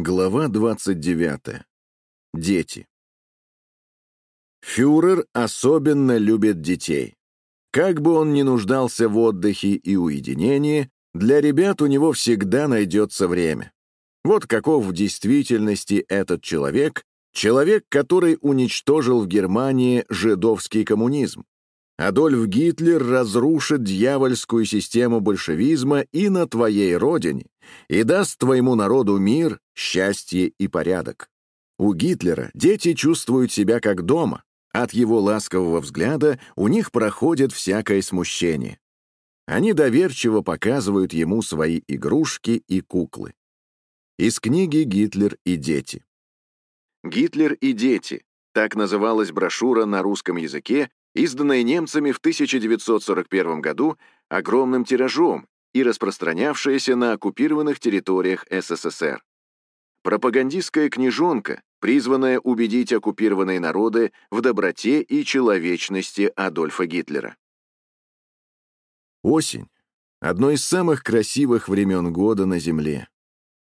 Глава 29. Дети. Фюрер особенно любит детей. Как бы он ни нуждался в отдыхе и уединении, для ребят у него всегда найдется время. Вот каков в действительности этот человек, человек, который уничтожил в Германии жидовский коммунизм. Адольф Гитлер разрушит дьявольскую систему большевизма и на твоей родине, и даст твоему народу мир, счастье и порядок. У Гитлера дети чувствуют себя как дома. От его ласкового взгляда у них проходит всякое смущение. Они доверчиво показывают ему свои игрушки и куклы. Из книги «Гитлер и дети». «Гитлер и дети» — так называлась брошюра на русском языке, изданная немцами в 1941 году огромным тиражом и распространявшаяся на оккупированных территориях СССР. Пропагандистская книжонка, призванная убедить оккупированные народы в доброте и человечности Адольфа Гитлера. Осень — одно из самых красивых времен года на Земле.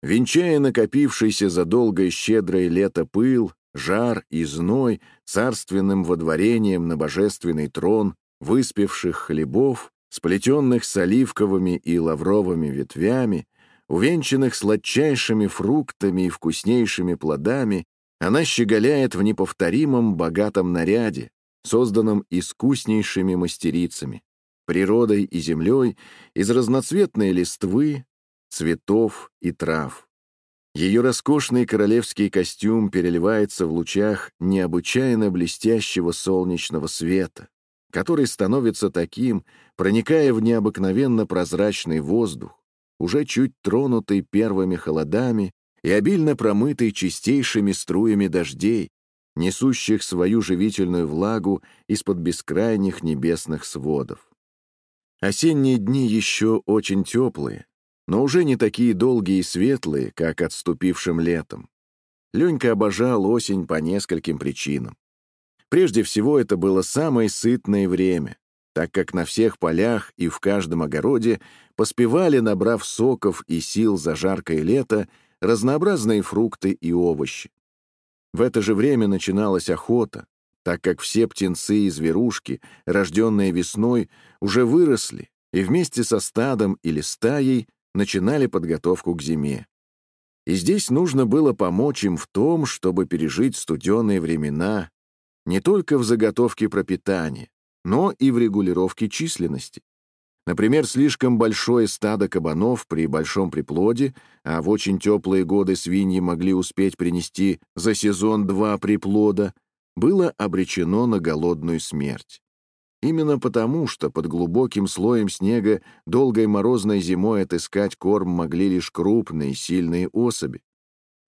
Венчая накопившийся за долгое щедрое лето пыл, жар и зной царственным водворением на божественный трон выспевших хлебов, сплетенных с оливковыми и лавровыми ветвями, увенчанных сладчайшими фруктами и вкуснейшими плодами, она щеголяет в неповторимом богатом наряде, созданном искуснейшими мастерицами, природой и землей, из разноцветной листвы, цветов и трав. Ее роскошный королевский костюм переливается в лучах необычайно блестящего солнечного света, который становится таким, проникая в необыкновенно прозрачный воздух, уже чуть тронутый первыми холодами и обильно промытый чистейшими струями дождей, несущих свою живительную влагу из-под бескрайних небесных сводов. Осенние дни еще очень теплые, но уже не такие долгие и светлые, как отступившим летом. Ленька обожал осень по нескольким причинам. Прежде всего, это было самое сытное время, так как на всех полях и в каждом огороде поспевали, набрав соков и сил за жаркое лето, разнообразные фрукты и овощи. В это же время начиналась охота, так как все птенцы и зверушки, рожденные весной, уже выросли и вместе со стадом или стаей начинали подготовку к зиме. И здесь нужно было помочь им в том, чтобы пережить студеные времена не только в заготовке пропитания, но и в регулировке численности. Например, слишком большое стадо кабанов при большом приплоде, а в очень теплые годы свиньи могли успеть принести за сезон два приплода, было обречено на голодную смерть. Именно потому, что под глубоким слоем снега долгой морозной зимой отыскать корм могли лишь крупные, сильные особи.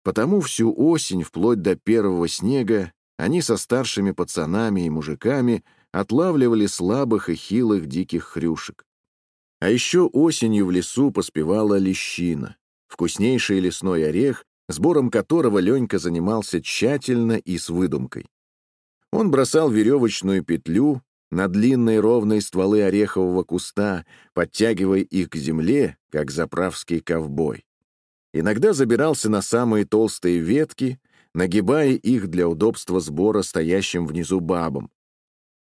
Потому всю осень, вплоть до первого снега, они со старшими пацанами и мужиками отлавливали слабых и хилых диких хрюшек. А еще осенью в лесу поспевала лещина, вкуснейший лесной орех, сбором которого Ленька занимался тщательно и с выдумкой. Он бросал веревочную петлю, на длинные ровные стволы орехового куста, подтягивая их к земле, как заправский ковбой. Иногда забирался на самые толстые ветки, нагибая их для удобства сбора стоящим внизу бабам.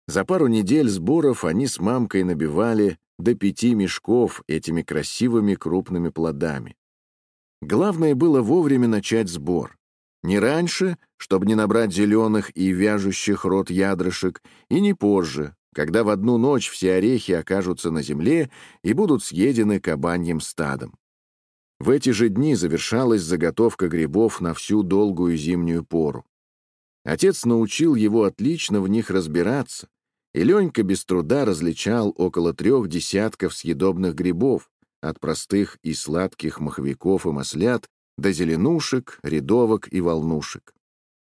За пару недель сборов они с мамкой набивали до пяти мешков этими красивыми крупными плодами. Главное было вовремя начать сбор. Не раньше, чтобы не набрать зеленых и вяжущих рот ядрышек, и не позже, когда в одну ночь все орехи окажутся на земле и будут съедены кабаньим стадом. В эти же дни завершалась заготовка грибов на всю долгую зимнюю пору. Отец научил его отлично в них разбираться, и Ленька без труда различал около трех десятков съедобных грибов, от простых и сладких маховиков и маслят до зеленушек, рядовок и волнушек.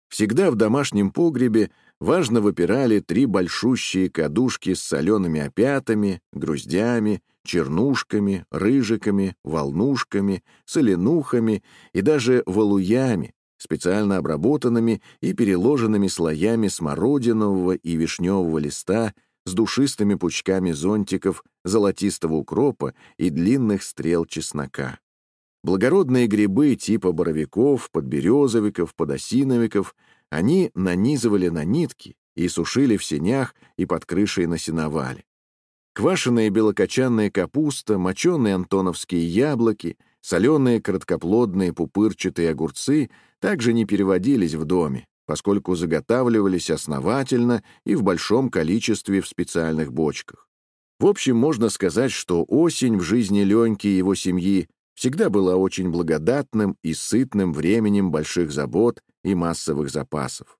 Всегда в домашнем погребе важно выпирали три большущие кадушки с солеными опятами, груздями, чернушками, рыжиками, волнушками, соленухами и даже валуями, специально обработанными и переложенными слоями смородинового и вишневого листа с душистыми пучками зонтиков, золотистого укропа и длинных стрел чеснока. Благородные грибы типа боровиков, подберезовиков, подосиновиков они нанизывали на нитки и сушили в сенях и под крышей на сеновале. Квашеная белокочанная капуста, моченые антоновские яблоки, соленые короткоплодные пупырчатые огурцы также не переводились в доме, поскольку заготавливались основательно и в большом количестве в специальных бочках. В общем, можно сказать, что осень в жизни Леньки и его семьи всегда была очень благодатным и сытным временем больших забот и массовых запасов.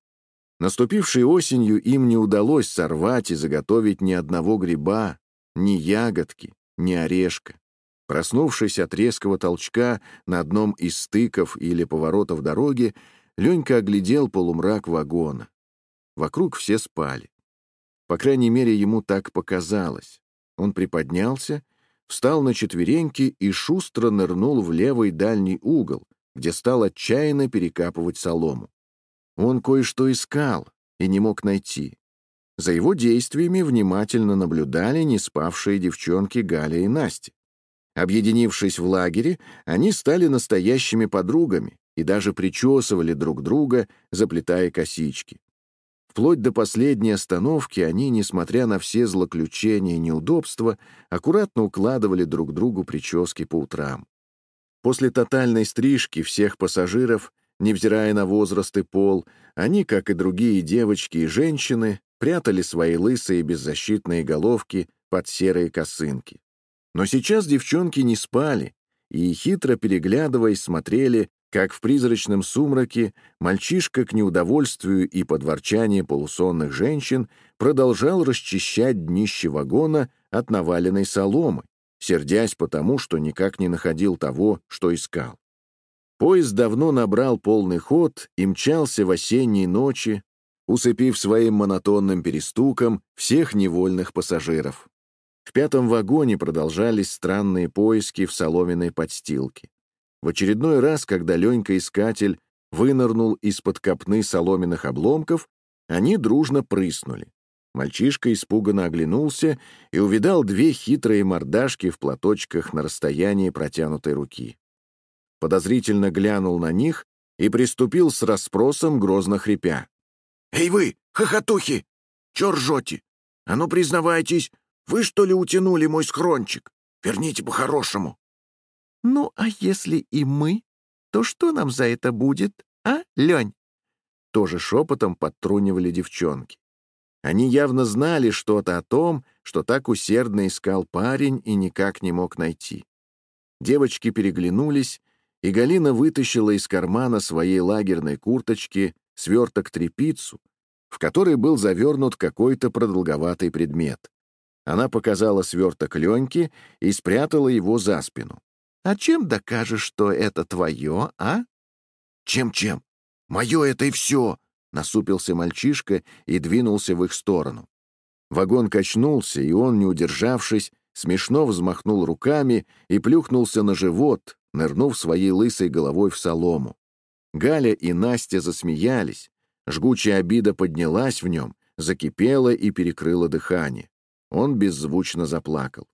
Наступившей осенью им не удалось сорвать и заготовить ни одного гриба, ни ягодки, ни орешка. Проснувшись от резкого толчка на одном из стыков или поворотов дороги, Ленька оглядел полумрак вагона. Вокруг все спали. По крайней мере, ему так показалось. Он приподнялся, встал на четвереньки и шустро нырнул в левый дальний угол, где стал отчаянно перекапывать солому. Он кое-что искал и не мог найти. За его действиями внимательно наблюдали не спавшие девчонки Галя и Настя. Объединившись в лагере, они стали настоящими подругами и даже причесывали друг друга, заплетая косички. Вплоть до последней остановки они, несмотря на все злоключения и неудобства, аккуратно укладывали друг другу прически по утрам. После тотальной стрижки всех пассажиров, невзирая на возраст и пол, они, как и другие девочки и женщины, прятали свои лысые беззащитные головки под серые косынки. Но сейчас девчонки не спали и, хитро переглядываясь, смотрели, как в призрачном сумраке мальчишка к неудовольствию и подворчанию полусонных женщин продолжал расчищать днище вагона от наваленной соломы, сердясь потому, что никак не находил того, что искал. Поезд давно набрал полный ход и мчался в осенней ночи, усыпив своим монотонным перестуком всех невольных пассажиров. В пятом вагоне продолжались странные поиски в соломенной подстилке. В очередной раз, когда Ленька-искатель вынырнул из-под копны соломенных обломков, они дружно прыснули. Мальчишка испуганно оглянулся и увидал две хитрые мордашки в платочках на расстоянии протянутой руки. Подозрительно глянул на них и приступил с расспросом, грозно хрипя. «Эй вы, хохотухи! Чё ржете? А ну признавайтесь, вы что ли утянули мой схрончик? Верните по-хорошему!» «Ну, а если и мы, то что нам за это будет, а, Лень?» Тоже шепотом подтрунивали девчонки. Они явно знали что-то о том, что так усердно искал парень и никак не мог найти. Девочки переглянулись, и Галина вытащила из кармана своей лагерной курточки сверток-трепицу, в который был завернут какой-то продолговатый предмет. Она показала сверток Леньке и спрятала его за спину. «А чем докажешь, что это твое, а?» «Чем-чем? Мое это и все!» — насупился мальчишка и двинулся в их сторону. Вагон качнулся, и он, не удержавшись, смешно взмахнул руками и плюхнулся на живот, нырнув своей лысой головой в солому. Галя и Настя засмеялись. Жгучая обида поднялась в нем, закипела и перекрыла дыхание. Он беззвучно заплакал.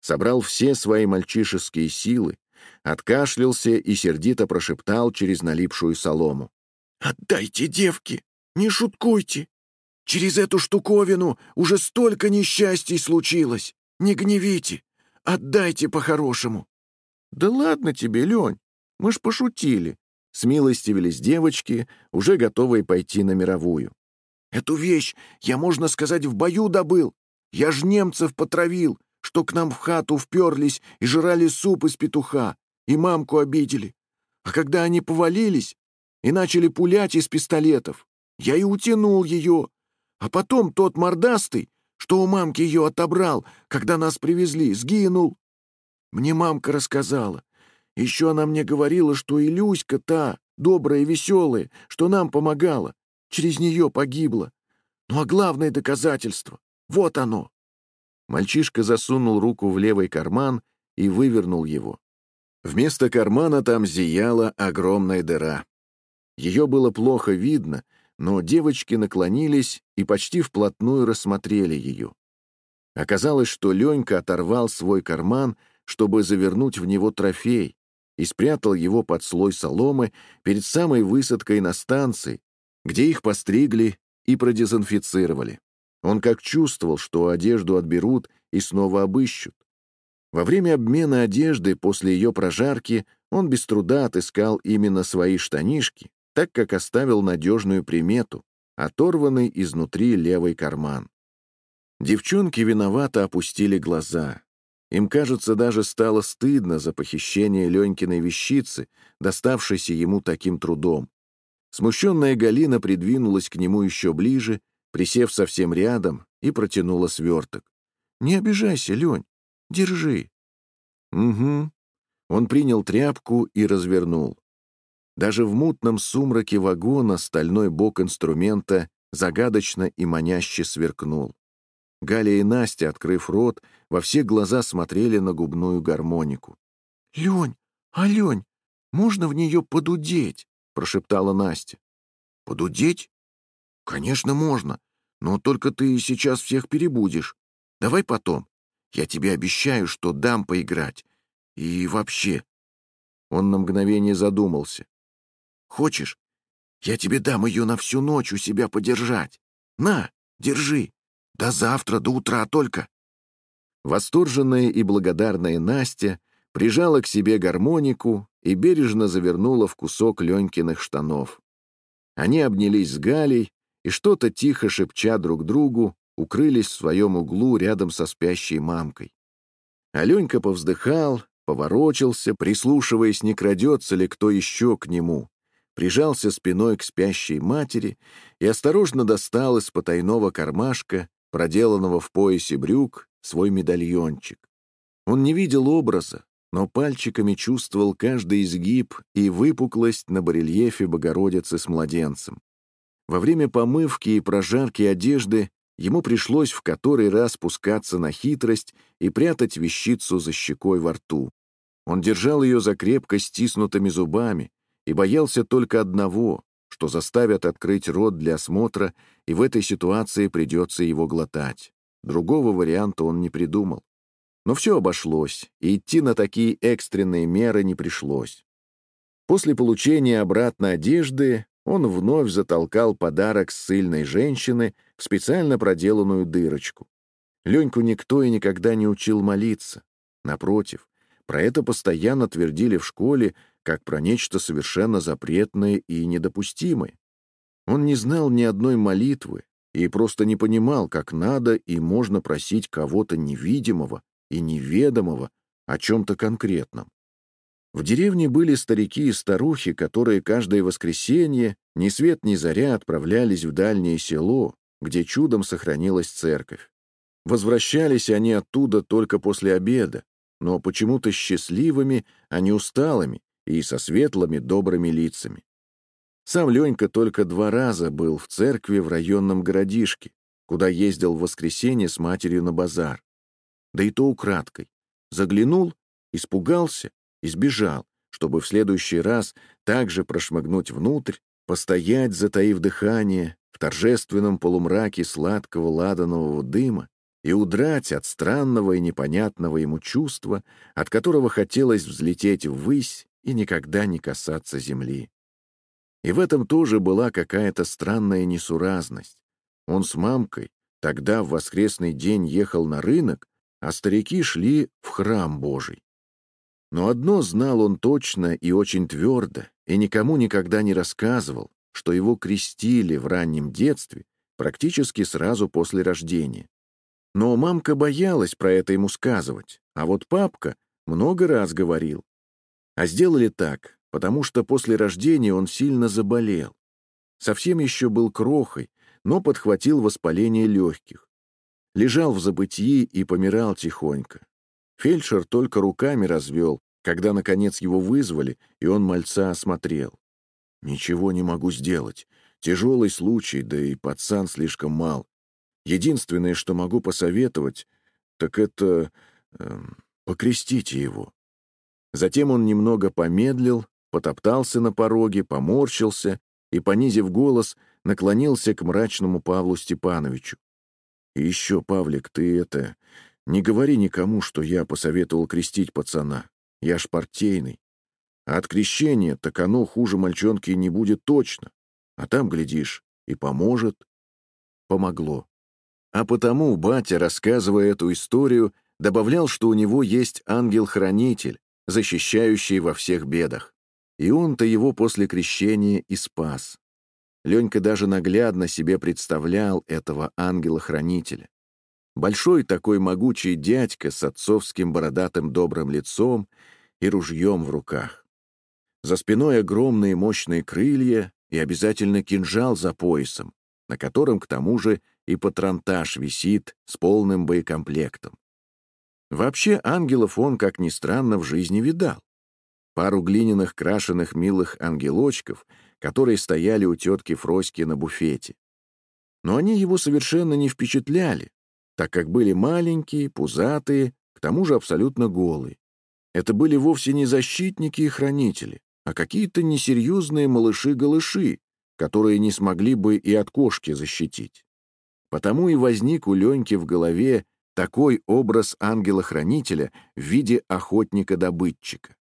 Собрал все свои мальчишеские силы, откашлялся и сердито прошептал через налипшую солому. «Отдайте, девки! Не шуткуйте! Через эту штуковину уже столько несчастий случилось! Не гневите! Отдайте по-хорошему!» «Да ладно тебе, Лень, мы ж пошутили!» Смилостивились девочки, уже готовые пойти на мировую. «Эту вещь я, можно сказать, в бою добыл. Я ж немцев потравил, что к нам в хату вперлись и жрали суп из петуха, и мамку обидели. А когда они повалились и начали пулять из пистолетов, я и утянул ее. А потом тот мордастый, что у мамки ее отобрал, когда нас привезли, сгинул. Мне мамка рассказала. Еще она мне говорила, что и Люська та, добрая и веселая, что нам помогала, через нее погибла. Ну а главное доказательство — вот оно. Мальчишка засунул руку в левый карман и вывернул его. Вместо кармана там зияла огромная дыра. Ее было плохо видно, но девочки наклонились и почти вплотную рассмотрели ее. Оказалось, что Ленька оторвал свой карман, чтобы завернуть в него трофей, и спрятал его под слой соломы перед самой высадкой на станции, где их постригли и продезинфицировали. Он как чувствовал, что одежду отберут и снова обыщут. Во время обмена одежды после ее прожарки он без труда отыскал именно свои штанишки, так как оставил надежную примету — оторванный изнутри левый карман. Девчонки виновато опустили глаза. Им, кажется, даже стало стыдно за похищение Ленькиной вещицы, доставшейся ему таким трудом. Смущенная Галина придвинулась к нему еще ближе, присев совсем рядом, и протянула сверток. «Не обижайся, Лень, держи». «Угу». Он принял тряпку и развернул. Даже в мутном сумраке вагона стальной бок инструмента загадочно и маняще сверкнул. Галя и Настя, открыв рот, во все глаза смотрели на губную гармонику. «Лень, а Лень, можно в нее подудеть?» — прошептала Настя. «Подудеть? Конечно, можно, но только ты сейчас всех перебудешь. Давай потом. Я тебе обещаю, что дам поиграть. И вообще...» Он на мгновение задумался. «Хочешь, я тебе дам ее на всю ночь у себя подержать? На, держи!» До завтра, до утра только. Восторженная и благодарная Настя прижала к себе гармонику и бережно завернула в кусок Ленькиных штанов. Они обнялись с Галей и, что-то тихо шепча друг другу, укрылись в своем углу рядом со спящей мамкой. Аленька повздыхал, поворочился, прислушиваясь, не крадется ли кто еще к нему, прижался спиной к спящей матери и осторожно достал из потайного кармашка проделанного в поясе брюк, свой медальончик. Он не видел образа, но пальчиками чувствовал каждый изгиб и выпуклость на барельефе Богородицы с младенцем. Во время помывки и прожарки одежды ему пришлось в который раз пускаться на хитрость и прятать вещицу за щекой во рту. Он держал ее за крепко стиснутыми зубами и боялся только одного что заставят открыть рот для осмотра, и в этой ситуации придется его глотать. Другого варианта он не придумал. Но все обошлось, и идти на такие экстренные меры не пришлось. После получения обратно одежды он вновь затолкал подарок ссыльной женщины в специально проделанную дырочку. Леньку никто и никогда не учил молиться. Напротив, про это постоянно твердили в школе, как про нечто совершенно запретное и недопустимое. Он не знал ни одной молитвы и просто не понимал, как надо и можно просить кого-то невидимого и неведомого о чем-то конкретном. В деревне были старики и старухи, которые каждое воскресенье ни свет ни заря отправлялись в дальнее село, где чудом сохранилась церковь. Возвращались они оттуда только после обеда, но почему-то счастливыми, а не усталыми, и со светлыми добрыми лицами. Сам Ленька только два раза был в церкви в районном городишке, куда ездил в воскресенье с матерью на базар. Да и то украдкой. Заглянул, испугался и сбежал, чтобы в следующий раз также прошмыгнуть внутрь, постоять, затаив дыхание, в торжественном полумраке сладкого ладанового дыма и удрать от странного и непонятного ему чувства, от которого хотелось взлететь ввысь и никогда не касаться земли. И в этом тоже была какая-то странная несуразность. Он с мамкой тогда в воскресный день ехал на рынок, а старики шли в храм Божий. Но одно знал он точно и очень твердо, и никому никогда не рассказывал, что его крестили в раннем детстве, практически сразу после рождения. Но мамка боялась про это ему сказывать, а вот папка много раз говорил, а сделали так, потому что после рождения он сильно заболел. Совсем еще был крохой, но подхватил воспаление легких. Лежал в забытии и помирал тихонько. Фельдшер только руками развел, когда, наконец, его вызвали, и он мальца осмотрел. «Ничего не могу сделать. Тяжелый случай, да и пацан слишком мал. Единственное, что могу посоветовать, так это... Э, покрестите его. Затем он немного помедлил, потоптался на пороге, поморщился и, понизив голос, наклонился к мрачному Павлу Степановичу. «И еще, Павлик, ты это... Не говори никому, что я посоветовал крестить пацана. Я ж партийный. А от крещения так оно хуже мальчонки не будет точно. А там, глядишь, и поможет. Помогло. А потому батя, рассказывая эту историю, добавлял, что у него есть ангел-хранитель, защищающий во всех бедах. И он-то его после крещения и спас. Ленька даже наглядно себе представлял этого ангела-хранителя. Большой такой могучий дядька с отцовским бородатым добрым лицом и ружьем в руках. За спиной огромные мощные крылья и обязательно кинжал за поясом, на котором, к тому же, и патронтаж висит с полным боекомплектом. Вообще ангелов он, как ни странно, в жизни видал. Пару глиняных крашеных милых ангелочков, которые стояли у тетки Фроськи на буфете. Но они его совершенно не впечатляли, так как были маленькие, пузатые, к тому же абсолютно голые. Это были вовсе не защитники и хранители, а какие-то несерьезные малыши-голыши, которые не смогли бы и от кошки защитить. Потому и возник у Леньки в голове такой образ ангела-хранителя в виде охотника-добытчика.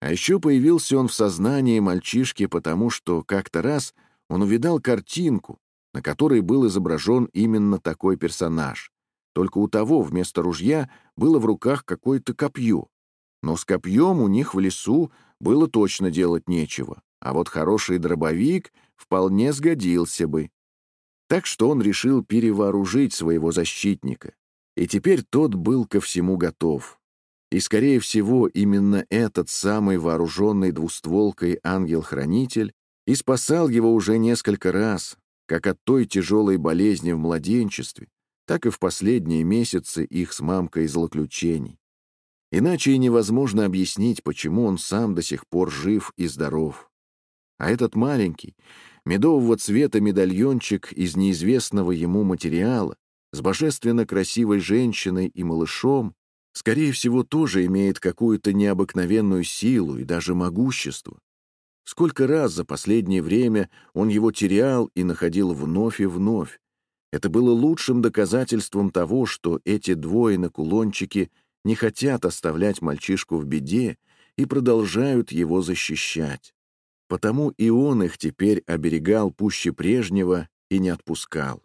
А еще появился он в сознании мальчишки, потому что как-то раз он увидал картинку, на которой был изображен именно такой персонаж. Только у того вместо ружья было в руках какое-то копье. Но с копьем у них в лесу было точно делать нечего, а вот хороший дробовик вполне сгодился бы. Так что он решил перевооружить своего защитника, и теперь тот был ко всему готов. И, скорее всего, именно этот самый вооруженный двустволкой ангел-хранитель и спасал его уже несколько раз, как от той тяжелой болезни в младенчестве, так и в последние месяцы их с мамкой злоключений. Иначе и невозможно объяснить, почему он сам до сих пор жив и здоров. А этот маленький, медового цвета медальончик из неизвестного ему материала, с божественно красивой женщиной и малышом, скорее всего, тоже имеет какую-то необыкновенную силу и даже могущество, Сколько раз за последнее время он его терял и находил вновь и вновь. Это было лучшим доказательством того, что эти двое на кулончике не хотят оставлять мальчишку в беде и продолжают его защищать. Потому и он их теперь оберегал пуще прежнего и не отпускал.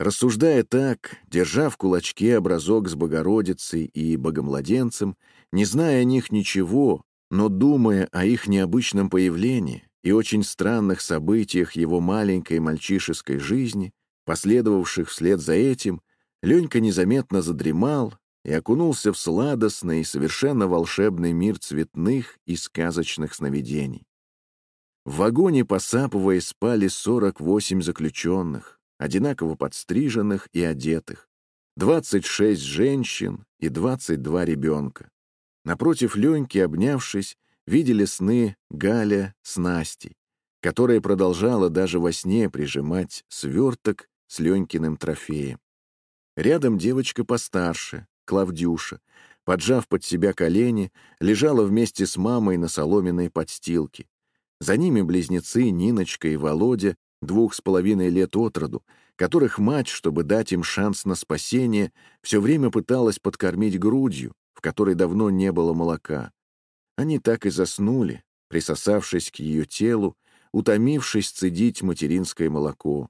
Рассуждая так, держа в кулачке образок с Богородицей и Богомладенцем, не зная о них ничего, но думая о их необычном появлении и очень странных событиях его маленькой мальчишеской жизни, последовавших вслед за этим, Ленька незаметно задремал и окунулся в сладостный и совершенно волшебный мир цветных и сказочных сновидений. В вагоне, посапывая, спали 48 заключенных, одинаково подстриженных и одетых, 26 женщин и 22 ребенка. Напротив Леньки, обнявшись, видели сны Галя с Настей, которая продолжала даже во сне прижимать сверток с Ленькиным трофеем. Рядом девочка постарше, Клавдюша, поджав под себя колени, лежала вместе с мамой на соломенной подстилке. За ними близнецы Ниночка и Володя, двух с половиной лет от роду, которых мать, чтобы дать им шанс на спасение, все время пыталась подкормить грудью, в которой давно не было молока. Они так и заснули, присосавшись к ее телу, утомившись цедить материнское молоко.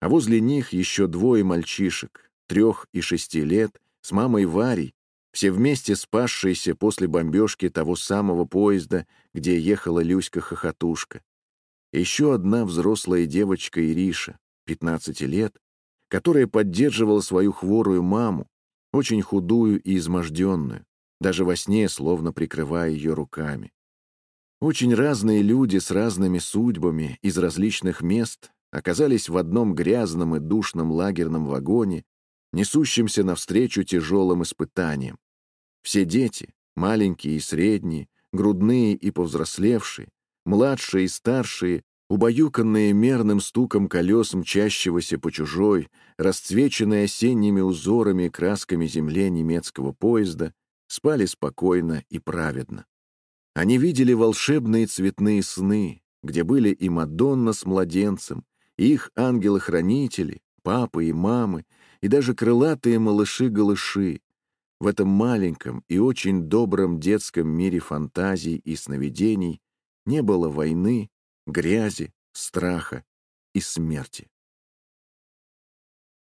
А возле них еще двое мальчишек, трех и шести лет, с мамой Варей, все вместе спасшиеся после бомбежки того самого поезда, где ехала Люська-хохотушка. Еще одна взрослая девочка Ириша, 15 лет, которая поддерживала свою хворую маму, очень худую и изможденную, даже во сне словно прикрывая ее руками. Очень разные люди с разными судьбами из различных мест оказались в одном грязном и душном лагерном вагоне, несущемся навстречу тяжелым испытаниям. Все дети, маленькие и средние, грудные и повзрослевшие, младшие и старшие, убаюканные мерным стуком колес мчащегося по чужой, расцвеченные осенними узорами и красками земле немецкого поезда, спали спокойно и праведно. Они видели волшебные цветные сны, где были и Мадонна с младенцем, и их ангелы-хранители, папы и мамы, и даже крылатые малыши-голыши. В этом маленьком и очень добром детском мире фантазий и сновидений не было войны, грязи, страха и смерти.